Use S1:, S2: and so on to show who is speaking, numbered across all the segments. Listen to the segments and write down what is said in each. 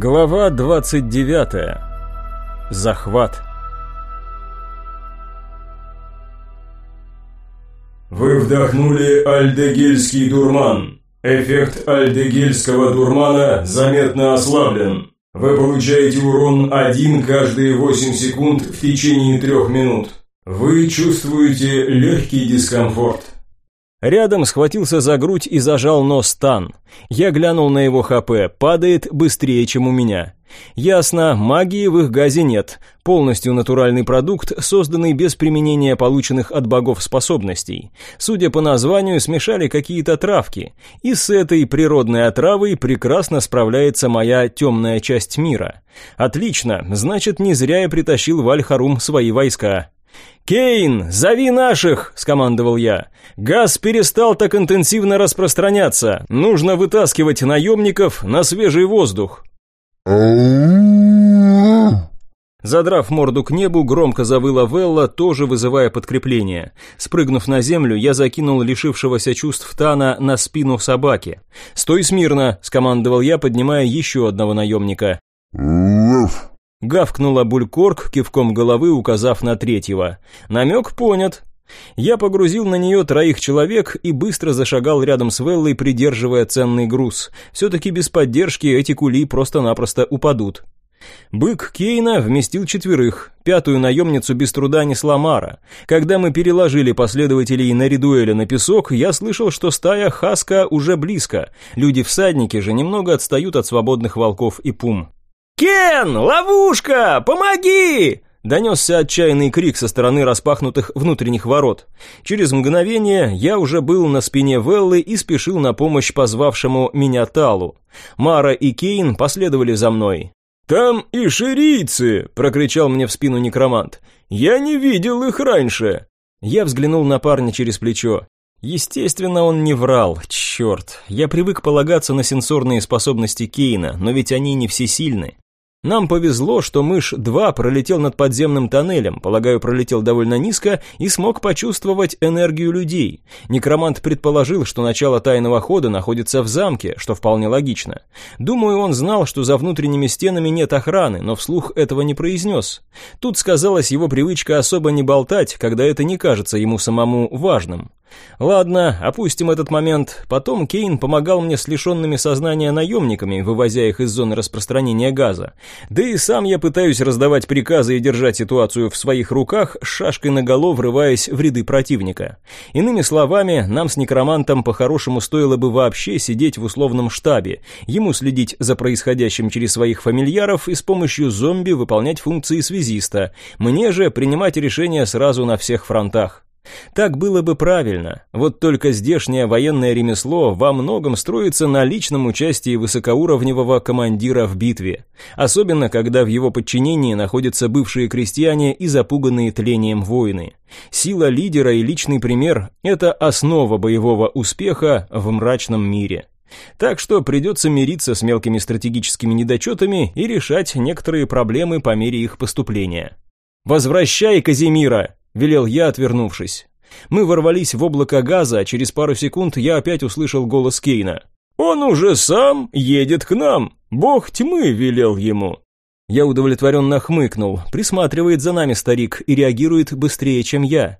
S1: Глава 29. Захват.
S2: Вы вдохнули альдегильский дурман. Эффект альдегильского дурмана заметно ослаблен. Вы получаете урон 1 каждые 8 секунд в течение 3 минут. Вы чувствуете легкий дискомфорт.
S1: Рядом схватился за грудь и зажал нос Тан. Я глянул на его ХП, падает быстрее, чем у меня. Ясно, магии в их газе нет. Полностью натуральный продукт, созданный без применения полученных от богов способностей. Судя по названию, смешали какие-то травки. И с этой природной отравой прекрасно справляется моя темная часть мира. Отлично, значит, не зря я притащил в Аль-Харум свои войска. «Кейн, зови наших!» – скомандовал я. «Газ перестал так интенсивно распространяться. Нужно вытаскивать наемников на свежий воздух». Задрав морду к небу, громко завыла Велла, тоже вызывая подкрепление. Спрыгнув на землю, я закинул лишившегося чувств Тана на спину собаки. «Стой смирно!» – скомандовал я, поднимая еще одного наемника. Гавкнула Булькорг, кивком головы указав на третьего. Намек понят. Я погрузил на нее троих человек и быстро зашагал рядом с Веллой, придерживая ценный груз. Все-таки без поддержки эти кули просто-напросто упадут. Бык Кейна вместил четверых, пятую наемницу без труда несла Мара. Когда мы переложили последователей на Ридуэля на песок, я слышал, что стая Хаска уже близко. Люди-всадники же немного отстают от свободных волков и пум. «Кен, ловушка! Помоги!» Донесся отчаянный крик со стороны распахнутых внутренних ворот. Через мгновение я уже был на спине Веллы и спешил на помощь позвавшему меня Талу. Мара и Кейн последовали за мной. «Там и ширийцы!» – прокричал мне в спину некромант. «Я не видел их раньше!» Я взглянул на парня через плечо. Естественно, он не врал, черт. Я привык полагаться на сенсорные способности Кейна, но ведь они не всесильны. Нам повезло, что мышь-2 пролетел над подземным тоннелем, полагаю, пролетел довольно низко и смог почувствовать энергию людей. Некромант предположил, что начало тайного хода находится в замке, что вполне логично. Думаю, он знал, что за внутренними стенами нет охраны, но вслух этого не произнес. Тут сказалась его привычка особо не болтать, когда это не кажется ему самому важным. Ладно, опустим этот момент. Потом Кейн помогал мне с лишенными сознания наемниками, вывозя их из зоны распространения газа. Да и сам я пытаюсь раздавать приказы и держать ситуацию в своих руках, с шашкой наголо врываясь в ряды противника. Иными словами, нам с некромантом по-хорошему стоило бы вообще сидеть в условном штабе, ему следить за происходящим через своих фамильяров и с помощью зомби выполнять функции связиста, мне же принимать решения сразу на всех фронтах. Так было бы правильно, вот только здешнее военное ремесло во многом строится на личном участии высокоуровневого командира в битве, особенно когда в его подчинении находятся бывшие крестьяне и запуганные тлением воины. Сила лидера и личный пример – это основа боевого успеха в мрачном мире. Так что придется мириться с мелкими стратегическими недочетами и решать некоторые проблемы по мере их поступления. «Возвращай Казимира!» Велел я, отвернувшись. Мы ворвались в облако газа, а через пару секунд я опять услышал голос Кейна. «Он уже сам едет к нам! Бог тьмы велел ему!» Я удовлетворенно хмыкнул. Присматривает за нами старик и реагирует быстрее, чем я.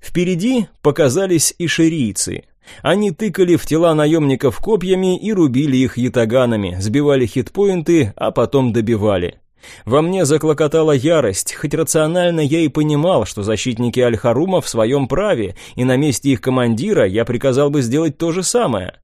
S1: Впереди показались и ширийцы. Они тыкали в тела наемников копьями и рубили их ятаганами, сбивали хитпоинты, а потом добивали. Во мне заклокотала ярость, хоть рационально я и понимал, что защитники Аль-Харума в своем праве, и на месте их командира я приказал бы сделать то же самое.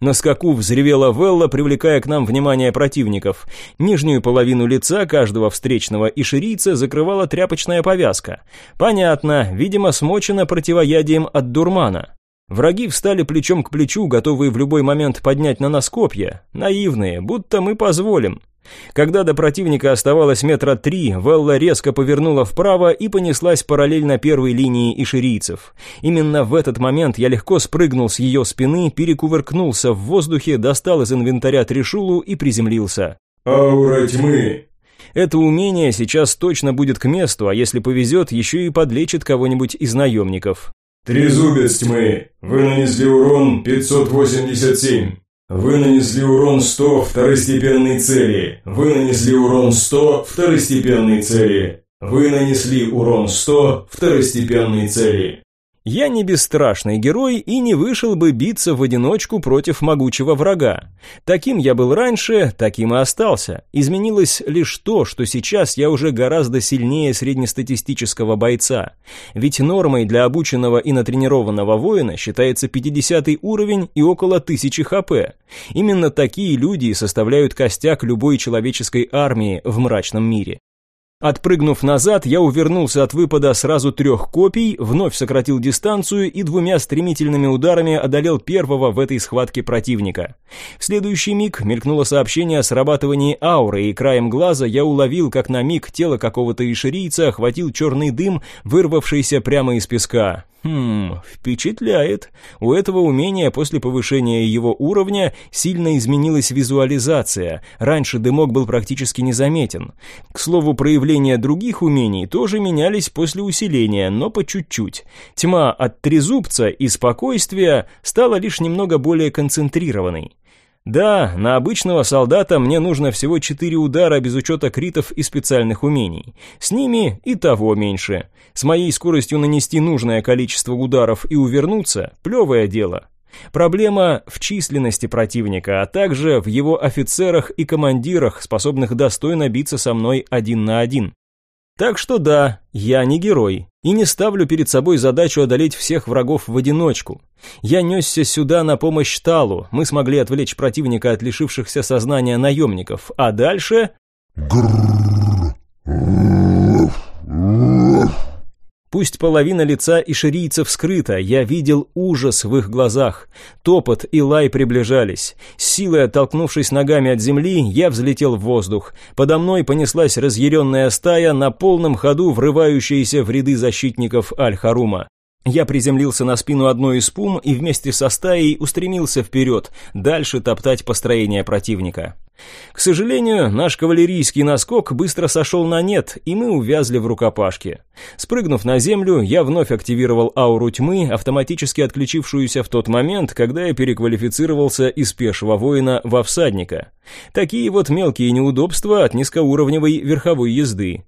S1: На скаку взревела Велла, привлекая к нам внимание противников. Нижнюю половину лица каждого встречного и ширийца закрывала тряпочная повязка. Понятно, видимо, смочена противоядием от дурмана. Враги встали плечом к плечу, готовые в любой момент поднять на нас копья. Наивные, будто мы позволим. Когда до противника оставалось метра три, Велла резко повернула вправо и понеслась параллельно первой линии иширийцев. Именно в этот момент я легко спрыгнул с ее спины, перекувыркнулся в воздухе, достал из инвентаря трешулу и приземлился.
S2: «Аура тьмы!»
S1: Это умение сейчас точно будет к месту, а если повезет, еще и подлечит кого-нибудь из наемников.
S2: Трезубец тьмы. Вы нанесли урон 587. Вы нанесли урон 100 второстепенной цели. Вы нанесли урон 100 второстепенной цели. Вы нанесли урон 100 второстепенной цели.
S1: Я не бесстрашный герой и не вышел бы биться в одиночку против могучего врага. Таким я был раньше, таким и остался. Изменилось лишь то, что сейчас я уже гораздо сильнее среднестатистического бойца. Ведь нормой для обученного и натренированного воина считается 50 уровень и около 1000 хп. Именно такие люди составляют костяк любой человеческой армии в мрачном мире. Отпрыгнув назад, я увернулся от выпада сразу трех копий, вновь сократил дистанцию и двумя стремительными ударами одолел первого в этой схватке противника. В следующий миг мелькнуло сообщение о срабатывании ауры, и краем глаза я уловил, как на миг тело какого-то ишерийца охватил черный дым, вырвавшийся прямо из песка. Хм, впечатляет. У этого умения после повышения его уровня сильно изменилась визуализация. Раньше дымок был практически незаметен. К слову, проявления других умений тоже менялись после усиления, но по чуть-чуть. Тьма от трезубца и спокойствия стала лишь немного более концентрированной. Да, на обычного солдата мне нужно всего 4 удара без учета критов и специальных умений. С ними и того меньше. С моей скоростью нанести нужное количество ударов и увернуться – плевое дело. Проблема в численности противника, а также в его офицерах и командирах, способных достойно биться со мной один на один. Так что да, я не герой, и не ставлю перед собой задачу одолеть всех врагов в одиночку. Я несся сюда на помощь Талу, мы смогли отвлечь противника от лишившихся сознания наемников, а дальше... Пусть половина лица и ширийцев скрыта, я видел ужас в их глазах. Топот и лай приближались. С силой оттолкнувшись ногами от земли, я взлетел в воздух. Подо мной понеслась разъяренная стая, на полном ходу врывающаяся в ряды защитников Аль-Харума. Я приземлился на спину одной из пум и вместе со стаей устремился вперед, дальше топтать построение противника. К сожалению, наш кавалерийский наскок быстро сошел на нет, и мы увязли в рукопашке. Спрыгнув на землю, я вновь активировал ауру тьмы, автоматически отключившуюся в тот момент, когда я переквалифицировался из пешего воина во всадника. Такие вот мелкие неудобства от низкоуровневой верховой езды.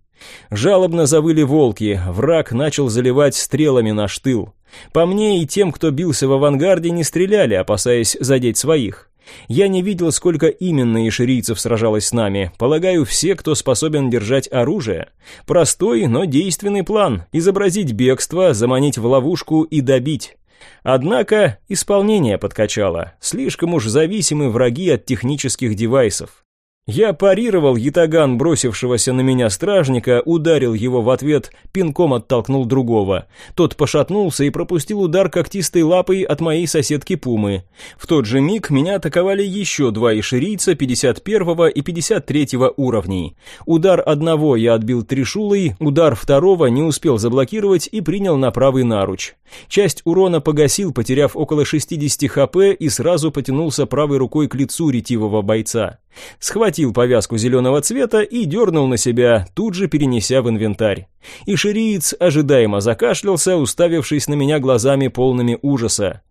S1: Жалобно завыли волки, враг начал заливать стрелами наш тыл. По мне и тем, кто бился в авангарде, не стреляли, опасаясь задеть своих. Я не видел, сколько именно ишерийцев сражалось с нами. Полагаю, все, кто способен держать оружие. Простой, но действенный план – изобразить бегство, заманить в ловушку и добить. Однако исполнение подкачало. Слишком уж зависимы враги от технических девайсов. Я парировал ятаган бросившегося на меня стражника, ударил его в ответ, пинком оттолкнул другого. Тот пошатнулся и пропустил удар когтистой лапой от моей соседки Пумы. В тот же миг меня атаковали еще два ишерийца 51 и 53 уровней. Удар одного я отбил трешулой, удар второго не успел заблокировать и принял на правый наруч. Часть урона погасил, потеряв около 60 хп и сразу потянулся правой рукой к лицу ретивого бойца. Схватил повязку зеленого цвета и дернул на себя, тут же перенеся в инвентарь. И шириец ожидаемо закашлялся, уставившись на меня глазами полными ужаса.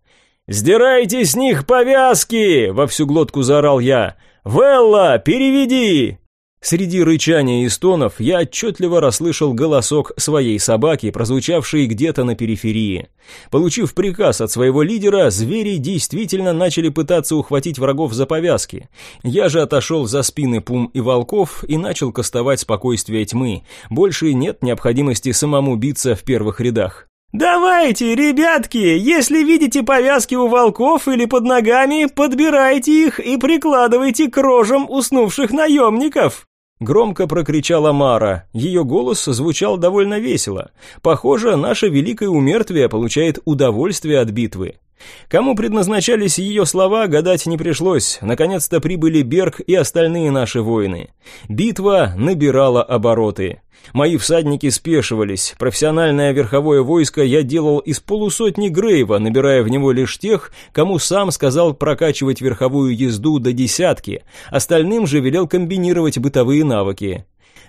S1: «Сдирайте с них повязки!» — во всю глотку заорал я. «Велла, переведи!» Среди рычания и стонов я отчетливо расслышал голосок своей собаки, прозвучавший где-то на периферии. Получив приказ от своего лидера, звери действительно начали пытаться ухватить врагов за повязки. Я же отошел за спины пум и волков и начал кастовать спокойствие тьмы. Больше нет необходимости самому биться в первых рядах. «Давайте, ребятки, если видите повязки у волков или под ногами, подбирайте их и прикладывайте к рожам уснувших наемников!» Громко прокричала Мара. Ее голос звучал довольно весело. Похоже, наше великое умертвие получает удовольствие от битвы. Кому предназначались ее слова, гадать не пришлось. Наконец-то прибыли Берг и остальные наши воины. Битва набирала обороты. Мои всадники спешивались. Профессиональное верховое войско я делал из полусотни Грейва, набирая в него лишь тех, кому сам сказал прокачивать верховую езду до десятки. Остальным же велел комбинировать бытовые навыки.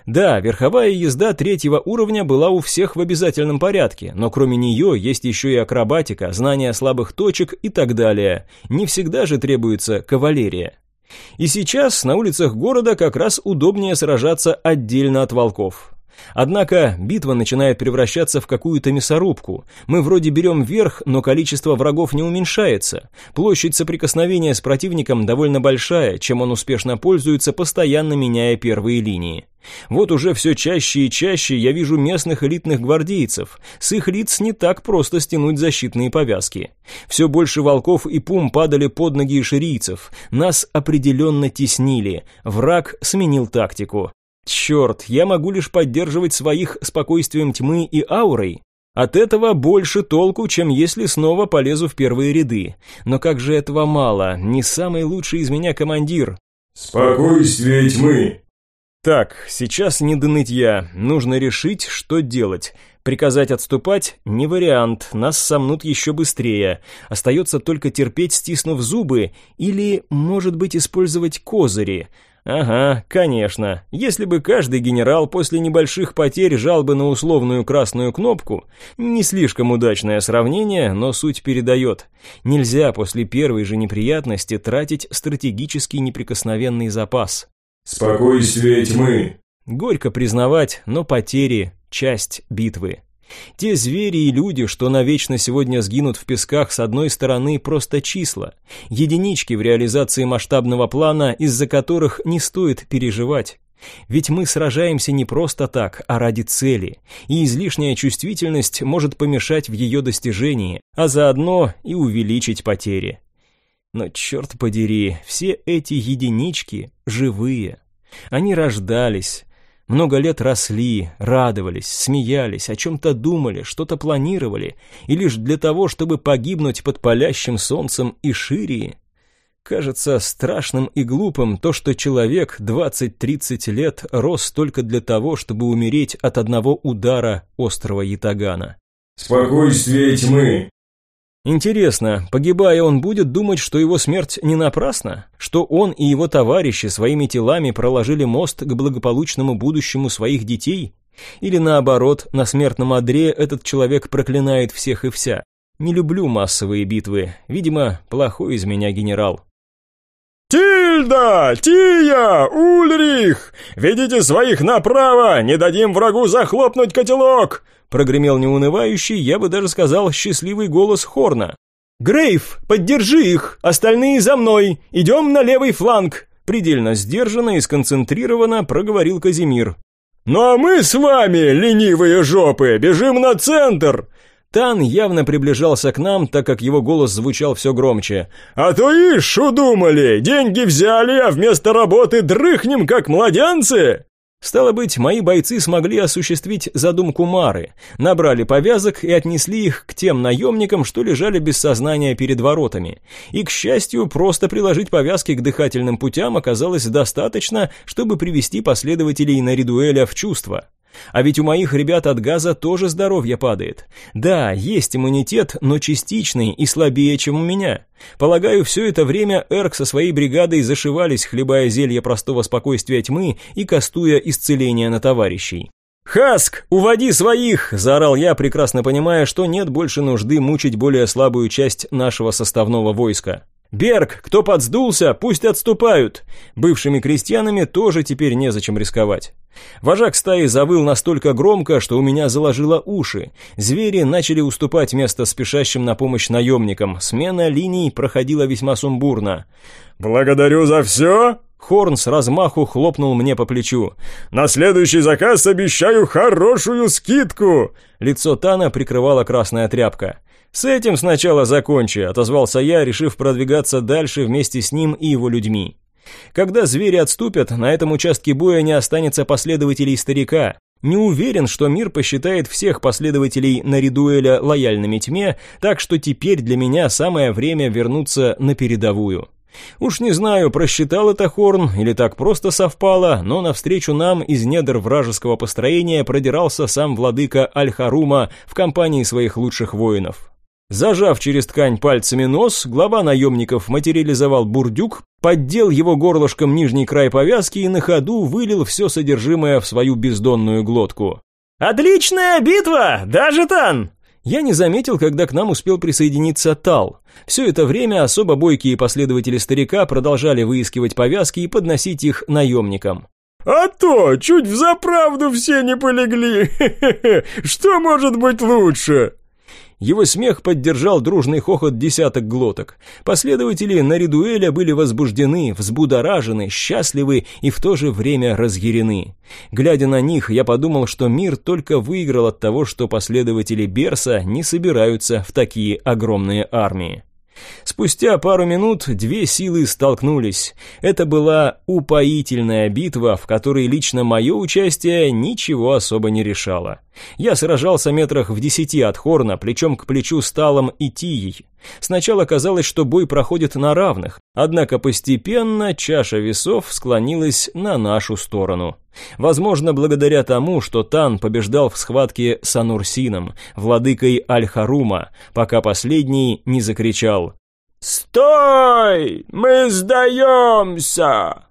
S1: Да, верховая езда третьего уровня была у всех в обязательном порядке, но кроме нее есть еще и акробатика, знание слабых точек и так далее. Не всегда же требуется кавалерия. И сейчас на улицах города как раз удобнее сражаться отдельно от волков. Однако битва начинает превращаться в какую-то мясорубку. Мы вроде берем верх, но количество врагов не уменьшается. Площадь соприкосновения с противником довольно большая, чем он успешно пользуется, постоянно меняя первые линии. Вот уже все чаще и чаще я вижу местных элитных гвардейцев. С их лиц не так просто стянуть защитные повязки. Все больше волков и пум падали под ноги ширийцев. Нас определенно теснили. Враг сменил тактику. Черт, я могу лишь поддерживать своих спокойствием тьмы и аурой. От этого больше толку, чем если снова полезу в первые ряды. Но как же этого мало, не самый лучший из меня командир.
S2: Спокойствие тьмы.
S1: Так, сейчас не до нытья, нужно решить, что делать. Приказать отступать – не вариант, нас сомнут еще быстрее. Остается только терпеть, стиснув зубы, или, может быть, использовать козыри – Ага, конечно. Если бы каждый генерал после небольших потерь жал бы на условную красную кнопку, не слишком удачное сравнение, но суть передает. Нельзя после первой же неприятности тратить стратегический неприкосновенный запас.
S2: Спокойствие тьмы.
S1: Горько признавать, но потери – часть битвы. Те звери и люди, что навечно сегодня сгинут в песках, с одной стороны, просто числа, единички в реализации масштабного плана, из-за которых не стоит переживать. Ведь мы сражаемся не просто так, а ради цели, и излишняя чувствительность может помешать в ее достижении, а заодно и увеличить потери. Но черт подери, все эти единички живые. Они рождались, много лет росли, радовались, смеялись, о чем-то думали, что-то планировали, и лишь для того, чтобы погибнуть под палящим солнцем и шире. Кажется страшным и глупым то, что человек 20-30 лет рос только для того, чтобы умереть от одного удара острого ятагана.
S2: «Спокойствие тьмы!»
S1: Интересно, погибая он будет думать, что его смерть не напрасна? Что он и его товарищи своими телами проложили мост к благополучному будущему своих детей? Или наоборот, на смертном одре этот человек проклинает всех и вся? Не люблю массовые битвы, видимо, плохой из меня генерал.
S3: «Тильда! Тия! Ульрих! Ведите своих направо! Не дадим врагу захлопнуть котелок!»
S1: Прогремел неунывающий, я бы даже сказал, счастливый голос Хорна. «Грейв, поддержи их! Остальные за мной! Идем на левый фланг!» Предельно сдержанно и сконцентрированно проговорил Казимир.
S3: «Ну а мы с вами, ленивые жопы, бежим на центр!»
S1: Тан явно приближался к нам, так как его голос звучал все громче.
S3: «А то ишь, удумали! Деньги взяли, а вместо работы дрыхнем, как младенцы!»
S1: Стало быть, мои бойцы смогли осуществить задумку Мары, набрали повязок и отнесли их к тем наемникам, что лежали без сознания перед воротами. И, к счастью, просто приложить повязки к дыхательным путям оказалось достаточно, чтобы привести последователей Наридуэля в чувство. А ведь у моих ребят от газа тоже здоровье падает. Да, есть иммунитет, но частичный и слабее, чем у меня. Полагаю, все это время Эрк со своей бригадой зашивались, хлебая зелье простого спокойствия тьмы и кастуя исцеление на товарищей. «Хаск, уводи своих!» – заорал я, прекрасно понимая, что нет больше нужды мучить более слабую часть нашего составного войска. «Берг, кто подсдулся, пусть отступают!» Бывшими крестьянами тоже теперь незачем рисковать. Вожак стаи завыл настолько громко, что у меня заложило уши. Звери начали уступать место спешащим на помощь наемникам. Смена линий проходила весьма сумбурно.
S3: «Благодарю за все!»
S1: Хорн с размаху хлопнул мне по плечу.
S3: «На следующий заказ обещаю хорошую скидку!»
S1: Лицо Тана прикрывала красная тряпка. «С этим сначала закончи», — отозвался я, решив продвигаться дальше вместе с ним и его людьми. Когда звери отступят, на этом участке боя не останется последователей старика. Не уверен, что мир посчитает всех последователей Наридуэля лояльными тьме, так что теперь для меня самое время вернуться на передовую. Уж не знаю, просчитал это Хорн или так просто совпало, но навстречу нам из недр вражеского построения продирался сам владыка Аль-Харума в компании своих лучших воинов. Зажав через ткань пальцами нос, глава наемников материализовал бурдюк, поддел его горлышком нижний край повязки и на ходу вылил все содержимое в свою бездонную глотку. «Отличная битва, даже Тан!» Я не заметил, когда к нам успел присоединиться Тал. Все это время особо бойкие последователи старика продолжали выискивать повязки и подносить их наемникам.
S3: «А то, чуть в заправду все не полегли! Что может быть лучше?»
S1: Его смех поддержал дружный хохот десяток глоток. Последователи Наридуэля были возбуждены, взбудоражены, счастливы и в то же время разъярены. Глядя на них, я подумал, что мир только выиграл от того, что последователи Берса не собираются в такие огромные армии. Спустя пару минут две силы столкнулись. Это была упоительная битва, в которой лично мое участие ничего особо не решало. Я сражался метрах в десяти от Хорна, плечом к плечу с Талом и Тией. Сначала казалось, что бой проходит на равных, однако постепенно чаша весов склонилась на нашу сторону. Возможно, благодаря тому, что Тан побеждал в схватке с Анурсином, владыкой Аль-Харума, пока последний не закричал
S3: «Стой! Мы сдаемся!»